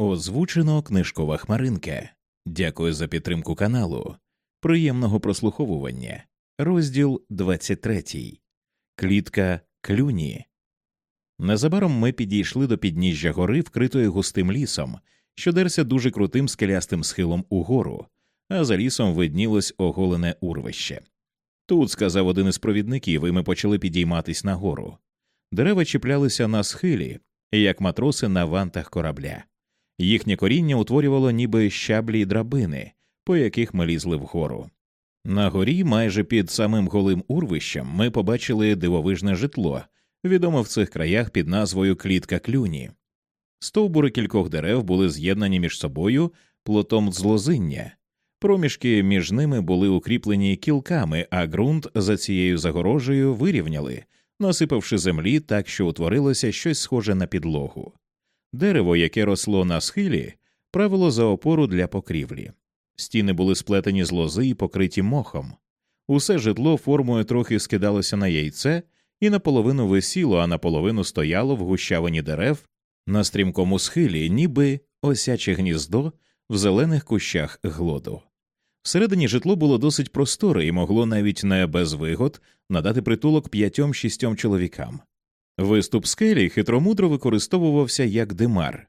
Озвучено книжкова хмаринка. Дякую за підтримку каналу. Приємного прослуховування. Розділ 23. Клітка Клюні. Незабаром ми підійшли до підніжжя гори, вкритої густим лісом, що дерся дуже крутим скелястим схилом угору, а за лісом виднілось оголене урвище. Тут, сказав один із провідників, і ми почали підійматись нагору. Дерева чіплялися на схилі, як матроси на вантах корабля. Їхнє коріння утворювало ніби щаблі й драбини, по яких ми лізли вгору. На горі, майже під самим голим урвищем, ми побачили дивовижне житло, відоме в цих краях під назвою Клітка Клюні. Стовбури кількох дерев були з'єднані між собою плотом з лозиння. Проміжки між ними були укріплені кілками, а ґрунт за цією загорожею вирівняли, насипавши землі так, що утворилося щось схоже на підлогу. Дерево, яке росло на схилі, правило за опору для покрівлі. Стіни були сплетені з лози і покриті мохом. Усе житло формою трохи скидалося на яйце і наполовину висіло, а наполовину стояло в гущавині дерев на стрімкому схилі, ніби осяче гніздо в зелених кущах глоду. Всередині житло було досить просторе і могло навіть не без вигод надати притулок п'ятьом шістьом чоловікам. Виступ скелі хитромудро використовувався як димар.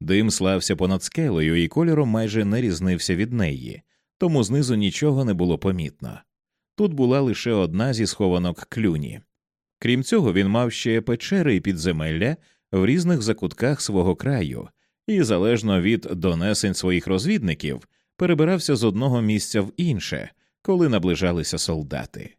Дим слався понад скелею і кольором майже не різнився від неї, тому знизу нічого не було помітно. Тут була лише одна зі схованок клюні. Крім цього, він мав ще печери і підземелля в різних закутках свого краю, і, залежно від донесень своїх розвідників, перебирався з одного місця в інше, коли наближалися солдати.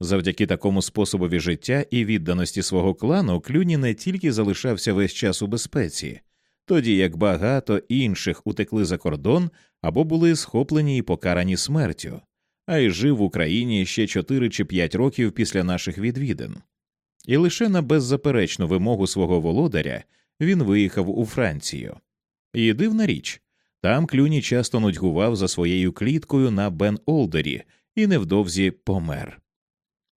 Завдяки такому способові життя і відданості свого клану Клюні не тільки залишався весь час у безпеці, тоді як багато інших утекли за кордон або були схоплені і покарані смертю, а й жив в Україні ще 4 чи 5 років після наших відвідин. І лише на беззаперечну вимогу свого володаря він виїхав у Францію. І дивна річ там Клюні часто нудьгував за своєю кліткою на Бен Олдері і невдовзі помер.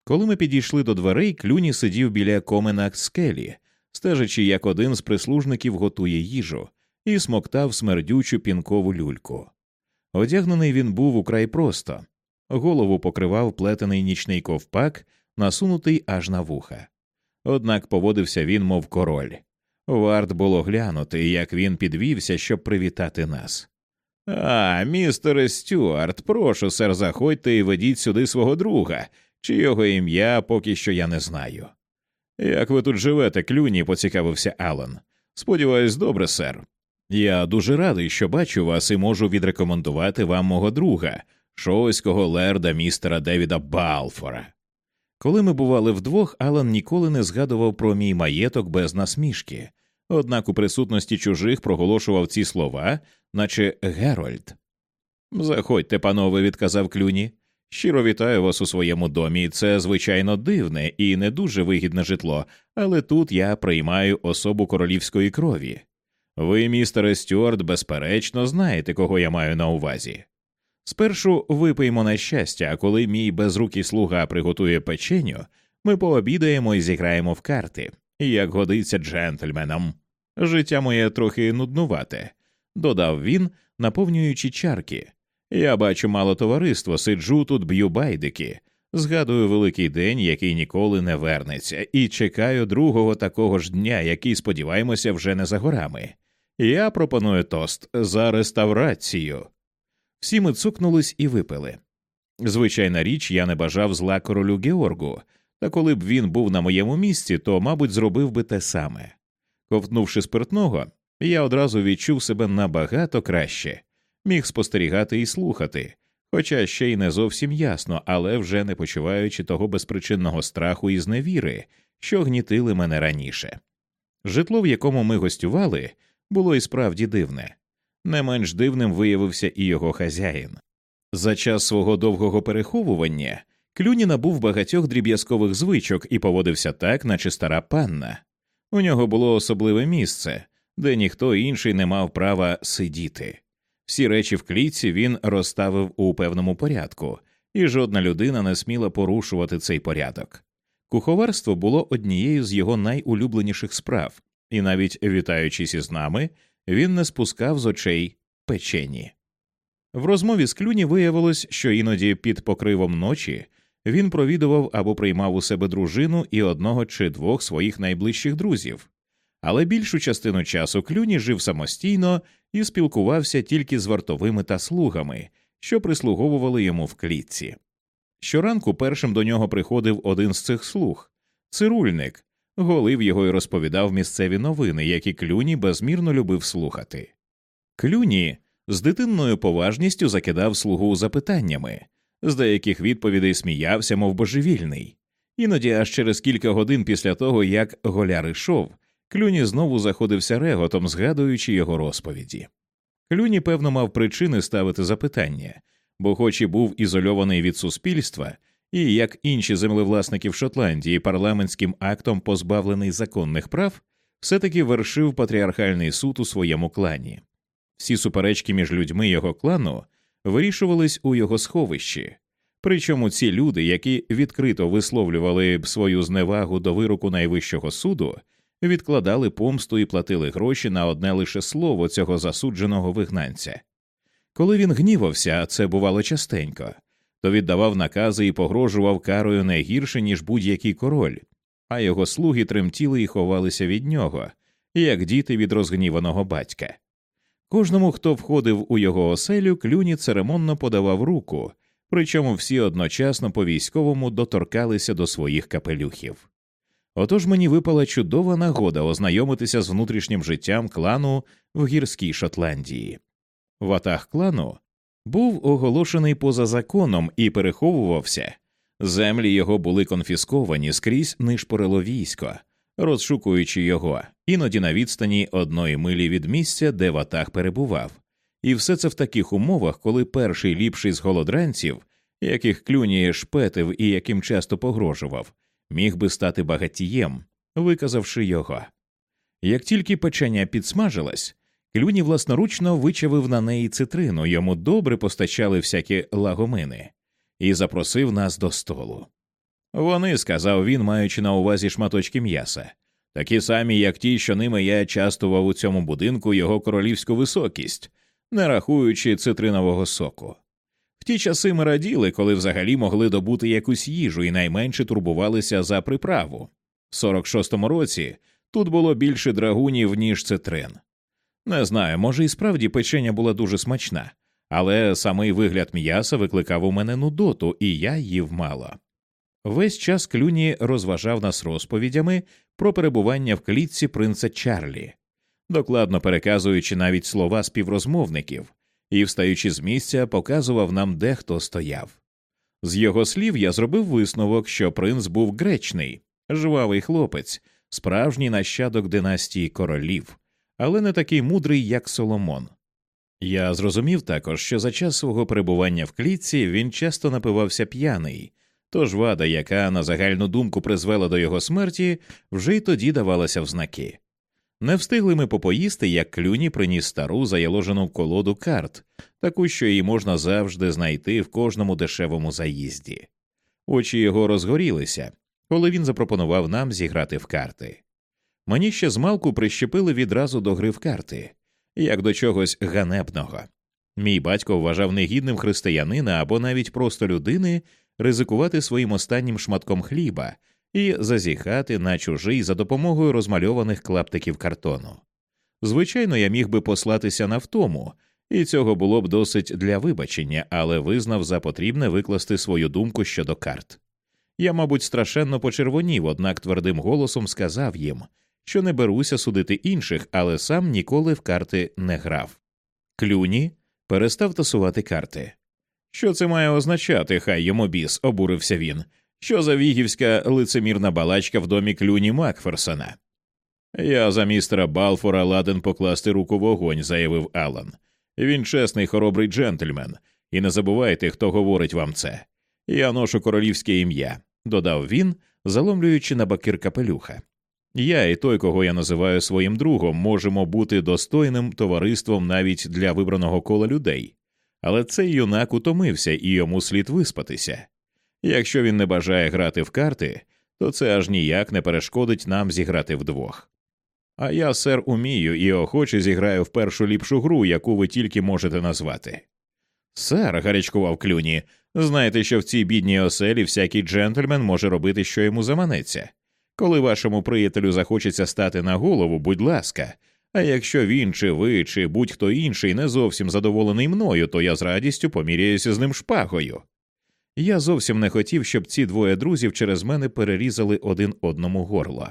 Коли ми підійшли до дверей, Клюні сидів біля комена скелі, стежачи, як один з прислужників готує їжу, і смоктав смердючу пінкову люльку. Одягнений він був украй просто, голову покривав плетений нічний ковпак, насунутий аж на вуха. Однак поводився він, мов король. Варт було глянути, як він підвівся, щоб привітати нас. А, містере Стюарт, прошу, сер, заходьте і ведіть сюди свого друга, чи його ім'я поки що я не знаю. Як ви тут живете, клюні, поцікавився Алан. Сподіваюсь, добре, сер. Я дуже радий, що бачу вас і можу відрекомендувати вам мого друга, шоського лерда містера Девіда Балфора. Коли ми бували вдвох, Алан ніколи не згадував про мій маєток без насмішки, однак у присутності чужих проголошував ці слова, наче Герольд. Заходьте, панове, відказав клюні. Щиро вітаю вас у своєму домі. Це звичайно дивне і не дуже вигідне житло, але тут я приймаю особу королівської крові. Ви, містере Стюарт, безперечно, знаєте, кого я маю на увазі. Спершу випиймо на щастя, а коли мій безрукий слуга приготує печеню, ми пообідаємо і зіграємо в карти, як годиться джентльменам. Життя моє трохи нуднувате, додав він, наповнюючи чарки. Я бачу мало товариства, сиджу тут, б'ю байдики, згадую великий день, який ніколи не вернеться, і чекаю другого такого ж дня, який, сподіваємося, вже не за горами. Я пропоную тост за реставрацію. Всі ми цукнулись і випили. Звичайна річ, я не бажав зла королю Георгу, та коли б він був на моєму місці, то, мабуть, зробив би те саме. Ковтнувши спиртного, я одразу відчув себе набагато краще, міг спостерігати і слухати, хоча ще й не зовсім ясно, але вже не почуваючи того безпричинного страху і зневіри, що гнітили мене раніше. Житло, в якому ми гостювали, було і справді дивне. Не менш дивним виявився і його хазяїн. За час свого довгого переховування Клюні набув багатьох дріб'язкових звичок і поводився так, наче стара панна. У нього було особливе місце, де ніхто інший не мав права сидіти. Всі речі в клітці він розставив у певному порядку, і жодна людина не сміла порушувати цей порядок. Куховарство було однією з його найулюбленіших справ, і навіть вітаючись із нами, він не спускав з очей печені. В розмові з клюні виявилось, що іноді під покривом ночі він провідував або приймав у себе дружину і одного чи двох своїх найближчих друзів, але більшу частину часу клюні жив самостійно і спілкувався тільки з вартовими та слугами, що прислуговували йому в клітці. Щоранку першим до нього приходив один з цих слуг цирульник, голив його і розповідав місцеві новини, які клюні безмірно любив слухати. Клюні з дитинною поважністю закидав слугу запитаннями, з деяких відповідей сміявся, мов божевільний. Іноді аж через кілька годин після того, як голяр ішов, клюні знову заходився реготом, згадуючи його розповіді. Клюні, певно, мав причини ставити запитання, бо, хоч і був ізольований від суспільства, і, як інші землевласники в Шотландії, парламентським актом позбавлений законних прав, все таки вершив патріархальний суд у своєму клані. Всі суперечки між людьми його клану вирішувались у його сховищі. Причому ці люди, які відкрито висловлювали б свою зневагу до вироку найвищого суду, відкладали помсту і платили гроші на одне лише слово цього засудженого вигнанця. Коли він гнівався, а це бувало частенько, то віддавав накази і погрожував карою не гірше, ніж будь-який король, а його слуги тремтіли і ховалися від нього, як діти від розгніваного батька. Кожному, хто входив у його оселю, клюні церемонно подавав руку, причому всі одночасно по військовому доторкалися до своїх капелюхів. Отож мені випала чудова нагода ознайомитися з внутрішнім життям клану в гірській Шотландії. Ватаг клану був оголошений поза законом і переховувався. Землі його були конфісковані скрізь нишпорило військо, розшукуючи його, іноді на відстані одної милі від місця, де ватаг перебував, і все це в таких умовах, коли перший ліпший з голодранців, яких клюні шпетив і яким часто погрожував, міг би стати багатієм, виказавши його. Як тільки печення підсмажилось, клюні власноручно вичавив на неї цитрину, йому добре постачали всякі лагомини, і запросив нас до столу. Вони, сказав він, маючи на увазі шматочки м'яса, такі самі, як ті, що ними я частував у цьому будинку його королівську високість, не рахуючи цитринового соку. В ті часи ми раділи, коли взагалі могли добути якусь їжу і найменше турбувалися за приправу. В 46-му році тут було більше драгунів, ніж цитрин. Не знаю, може, і справді печення була дуже смачна, але самий вигляд м'яса викликав у мене нудоту, і я їв мало. Весь час клюні розважав нас розповідями про перебування в клітці принца Чарлі, докладно переказуючи навіть слова співрозмовників, і, встаючи з місця, показував нам, де хто стояв. З його слів я зробив висновок, що принц був гречний, жвавий хлопець, справжній нащадок династії королів, але не такий мудрий, як Соломон. Я зрозумів також, що за час свого перебування в клітці він часто напивався п'яний. Тож вада, яка на загальну думку призвела до його смерті, вже й тоді давалася в знаки. Не встигли ми попоїсти, як клюні приніс стару заяложену колоду карт, таку, що її можна завжди знайти в кожному дешевому заїзді. Очі його розгорілися, коли він запропонував нам зіграти в карти. Мені ще змалку прищепили відразу до гри в карти, як до чогось ганебного. Мій батько вважав негідним християнина або навіть просто людини ризикувати своїм останнім шматком хліба і зазіхати на чужий за допомогою розмальованих клаптиків картону. Звичайно, я міг би послатися на втому, і цього було б досить для вибачення, але визнав за потрібне викласти свою думку щодо карт. Я, мабуть, страшенно почервонів, однак твердим голосом сказав їм, що не беруся судити інших, але сам ніколи в карти не грав. Клюні перестав тасувати карти. Що це має означати, хай йому біс, обурився він. Що за вігівська лицемірна балачка в домі клюні Макферсона? Я за містера Балфора ладен покласти руку в огонь, заявив Алан. Він чесний хоробрий джентльмен, і не забувайте, хто говорить вам це. Я ношу королівське ім'я, додав він, заломлюючи на бакир капелюха. Я і той, кого я називаю своїм другом, можемо бути достойним товариством навіть для вибраного кола людей але цей юнак утомився і йому слід виспатися. Якщо він не бажає грати в карти, то це аж ніяк не перешкодить нам зіграти вдвох. А я, сер, умію і охоче зіграю в першу ліпшу гру, яку ви тільки можете назвати. Сер, гарячкував клюні, знаєте, що в цій бідній оселі всякий джентльмен може робити, що йому заманеться. Коли вашому приятелю захочеться стати на голову, будь ласка, а якщо він, чи ви, чи будь-хто інший не зовсім задоволений мною, то я з радістю поміряюся з ним шпагою. Я зовсім не хотів, щоб ці двоє друзів через мене перерізали один одному горло.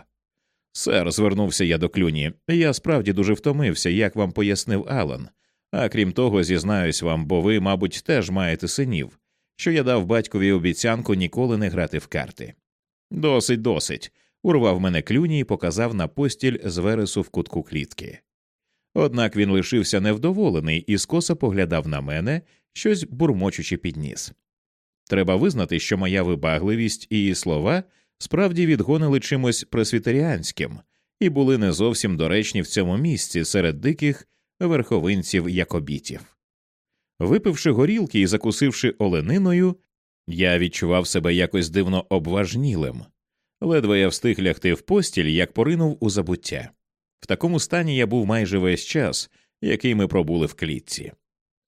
Сер, звернувся я до клюні, я справді дуже втомився, як вам пояснив Алан. А крім того, зізнаюсь вам, бо ви, мабуть, теж маєте синів, що я дав батькові обіцянку ніколи не грати в карти. Досить, досить. урвав мене клюні і показав на постіль з вересу в кутку клітки. Однак він лишився невдоволений і скоса поглядав на мене, щось бурмочучи підніс. Треба визнати, що моя вибагливість і її слова справді відгонили чимось пресвітеріанським і були не зовсім доречні в цьому місці серед диких верховинців якобітів. Випивши горілки і закусивши олениною, я відчував себе якось дивно обважнілим. Ледве я встиг лягти в постіль, як поринув у забуття. В такому стані я був майже весь час, який ми пробули в клітці.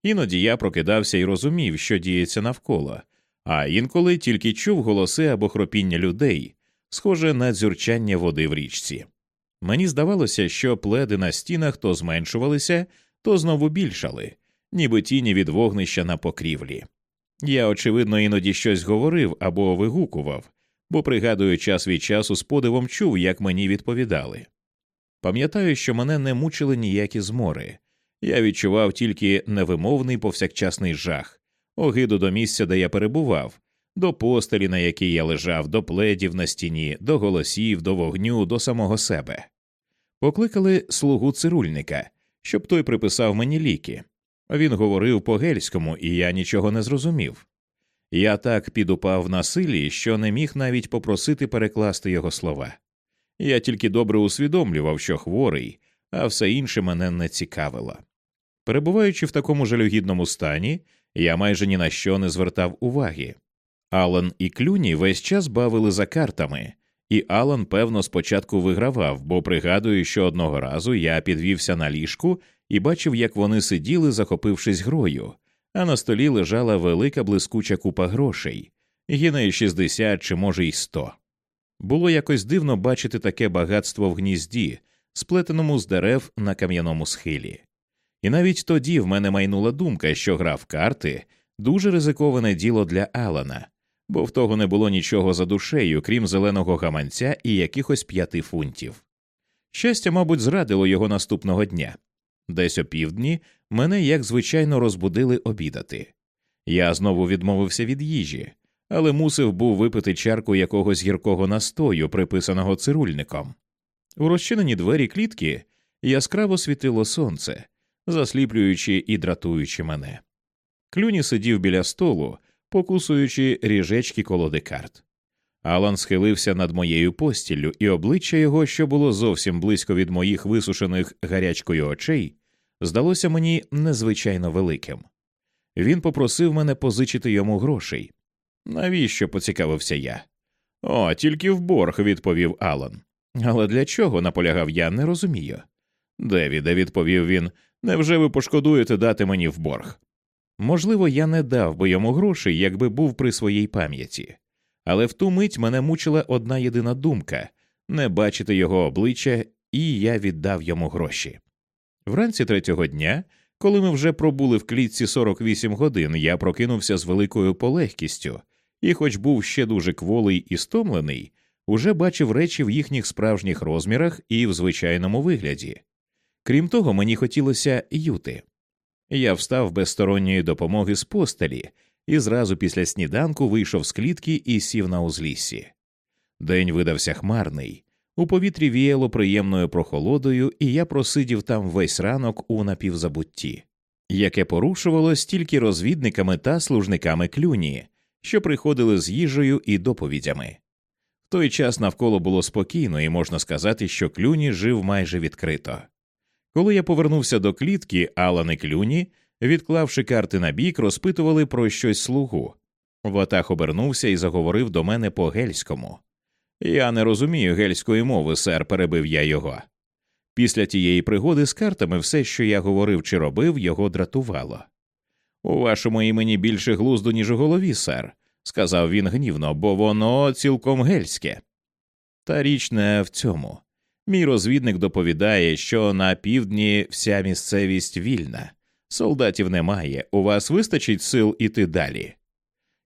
Іноді я прокидався і розумів, що діється навколо, а інколи тільки чув голоси або хропіння людей, схоже на дзюрчання води в річці. Мені здавалося, що пледи на стінах то зменшувалися, то знову більшали, ніби тіні від вогнища на покрівлі. Я, очевидно, іноді щось говорив або вигукував, бо, пригадую, час від часу з подивом чув, як мені відповідали. Пам'ятаю, що мене не мучили ніякі змори, я відчував тільки невимовний повсякчасний жах, огиду до місця, де я перебував, до постелі, на якій я лежав, до пледів на стіні, до голосів, до вогню, до самого себе. Покликали слугу цирульника, щоб той приписав мені ліки. Він говорив по гельському, і я нічого не зрозумів. Я так підупав на силі, що не міг навіть попросити перекласти його слова. Я тільки добре усвідомлював, що хворий, а все інше мене не цікавило. Перебуваючи в такому жалюгідному стані, я майже ні на що не звертав уваги. Алан і Клюні весь час бавили за картами, і Алан, певно, спочатку вигравав, бо пригадую, що одного разу я підвівся на ліжку і бачив, як вони сиділи, захопившись грою, а на столі лежала велика блискуча купа грошей, гіней 60 чи, може, й 100. Було якось дивно бачити таке багатство в гнізді, сплетеному з дерев на кам'яному схилі. І навіть тоді в мене майнула думка, що гра в карти дуже ризиковане діло для Алана, бо в того не було нічого за душею, крім зеленого гаманця і якихось п'яти фунтів. Щастя, мабуть, зрадило його наступного дня. Десь опівдні мене, як звичайно, розбудили обідати. Я знову відмовився від їжі, але мусив був випити чарку якогось гіркого настою, приписаного цирульником. У розчинені двері клітки яскраво світило сонце, засліплюючи і дратуючи мене. Клюні сидів біля столу, покусуючи ріжечки колоди карт. Алан схилився над моєю постіллю, і обличчя його, що було зовсім близько від моїх висушених гарячкою очей, здалося мені незвичайно великим. Він попросив мене позичити йому грошей. Навіщо? поцікавився я. О, тільки в борг, відповів Алан. Але для чого, наполягав я, не розумію. Девіде, відповів він, невже ви пошкодуєте дати мені в борг? Можливо, я не дав би йому грошей, якби був при своїй пам'яті, але в ту мить мене мучила одна єдина думка не бачити його обличчя, і я віддав йому гроші. Вранці третього дня, коли ми вже пробули в клітці 48 годин, я прокинувся з великою полегкістю, і, хоч був ще дуже кволий і стомлений, уже бачив речі в їхніх справжніх розмірах і в звичайному вигляді. Крім того, мені хотілося юти. Я встав без сторонньої допомоги з постелі і зразу після сніданку вийшов з клітки і сів на узліссі. День видався хмарний, у повітрі віяло приємною прохолодою, і я просидів там весь ранок у напівзабутті, яке порушувалось тільки розвідниками та служниками клюні, що приходили з їжею і доповідями. В той час навколо було спокійно, і можна сказати, що клюні жив майже відкрито. Коли я повернувся до клітки, Алан і Клюні, відклавши карти на бік, розпитували про щось слугу. Ватах обернувся і заговорив до мене по гельському. Я не розумію гельської мови, сер, перебив я його. Після тієї пригоди з картами все, що я говорив чи робив, його дратувало. У вашому імені більше глузду, ніж у голові, сер, сказав він гнівно, бо воно цілком гельське. Та річ не в цьому. Мій розвідник доповідає, що на півдні вся місцевість вільна, солдатів немає, у вас вистачить сил іти далі.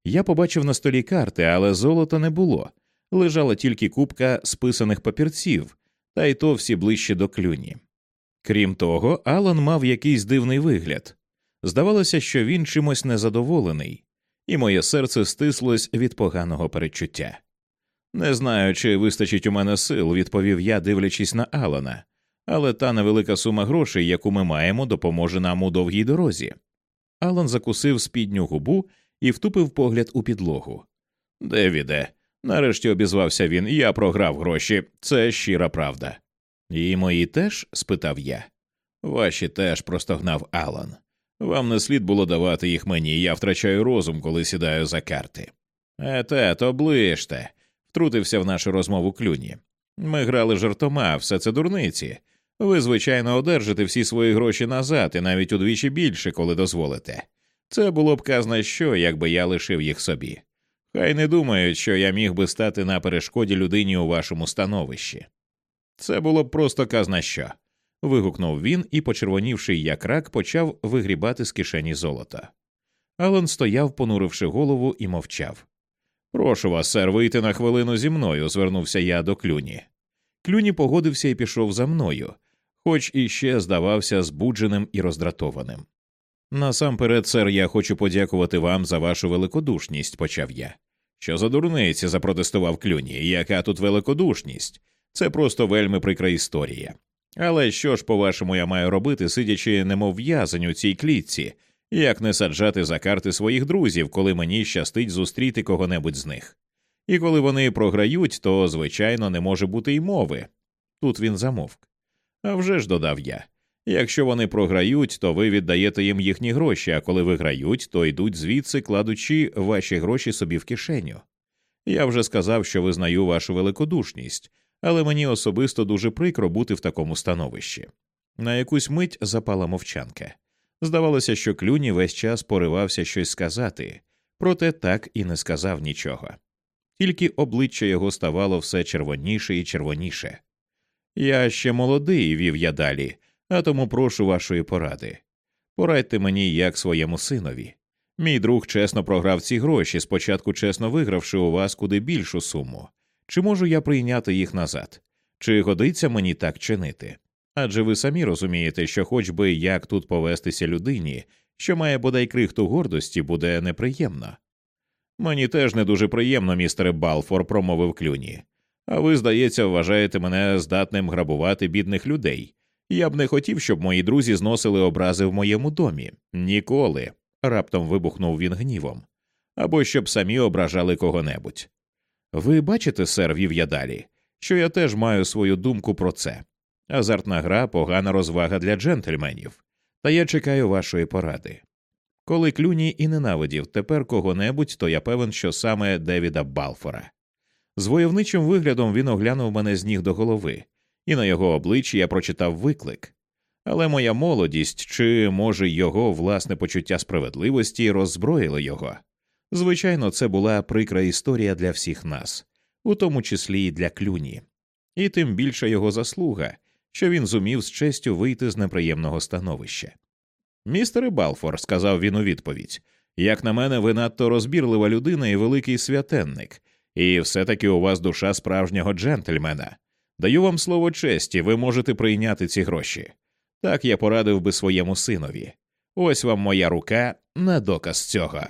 Я побачив на столі карти, але золота не було. Лежала тільки купка списаних папірців, та й то всі ближче до клюні. Крім того, Алан мав якийсь дивний вигляд. Здавалося, що він чимось незадоволений, і моє серце стислось від поганого передчуття. Не знаю, чи вистачить у мене сил, відповів я, дивлячись на Алана, але та невелика сума грошей, яку ми маємо, допоможе нам у довгій дорозі. Алан закусив спідню губу і втупив погляд у підлогу. Девіде, нарешті обізвався він, я програв гроші, це щира правда. І мої теж? спитав я. Ваші теж простогнав Алан. Вам не слід було давати їх мені, я втрачаю розум, коли сідаю за карти. Ете, то ближте, втрутився в нашу розмову клюні. Ми грали жартома, все це дурниці. Ви, звичайно, одержите всі свої гроші назад і навіть удвічі більше, коли дозволите. Це було б казна що, якби я лишив їх собі. Хай не думають, що я міг би стати на перешкоді людині у вашому становищі. Це було б просто казна що. вигукнув він і, почервонівши як рак, почав вигрібати з кишені золота. Алан стояв, понуривши голову, і мовчав. Прошу вас, сер, вийти на хвилину зі мною, звернувся я до клюні. Клюні погодився і пішов за мною, хоч іще здавався збудженим і роздратованим. Насамперед, сер, я хочу подякувати вам за вашу великодушність, почав я. Що за дурниці, запротестував клюні, яка тут великодушність? Це просто вельми прикра історія. Але що ж, по вашому, я маю робити, сидячи, немов в'язень у цій клітці, як не саджати за карти своїх друзів, коли мені щастить зустріти кого-небудь з них. І коли вони програють, то, звичайно, не може бути й мови. Тут він замовк. А вже ж додав я. Якщо вони програють, то ви віддаєте їм їхні гроші, а коли виграють, то йдуть звідси, кладучи ваші гроші собі в кишеню. Я вже сказав, що визнаю вашу великодушність, але мені особисто дуже прикро бути в такому становищі. На якусь мить запала мовчанка. Здавалося, що клюні весь час поривався щось сказати, проте так і не сказав нічого. Тільки обличчя його ставало все червоніше і червоніше. Я ще молодий, вів я далі, а тому прошу вашої поради. Порадьте мені, як своєму синові. Мій друг чесно програв ці гроші, спочатку чесно вигравши у вас куди більшу суму. Чи можу я прийняти їх назад? Чи годиться мені так чинити? Адже ви самі розумієте, що хоч би як тут повестися людині, що має бодай крихту гордості, буде неприємно. Мені теж не дуже приємно, містере Балфор, промовив клюні. А ви, здається, вважаєте мене здатним грабувати бідних людей. Я б не хотів, щоб мої друзі зносили образи в моєму домі. Ніколи. раптом вибухнув він гнівом. Або щоб самі ображали кого-небудь. Ви бачите, сер, вів я далі, що я теж маю свою думку про це. Азартна гра погана розвага для джентльменів, та я чекаю вашої поради. Коли клюні і ненавидів тепер кого-небудь, то я певен, що саме Девіда Балфора. З войовничим виглядом він оглянув мене з ніг до голови, і на його обличчі я прочитав виклик. Але моя молодість чи, може, його власне почуття справедливості роззброїли його. Звичайно, це була прикра історія для всіх нас, у тому числі і для клюні, і тим більша його заслуга, що він зумів з честю вийти з неприємного становища. Містере Балфор, сказав він у відповідь, як на мене, ви надто розбірлива людина і великий святенник, і все таки у вас душа справжнього джентльмена. Даю вам слово честі, ви можете прийняти ці гроші. Так я порадив би своєму синові. Ось вам моя рука на доказ цього.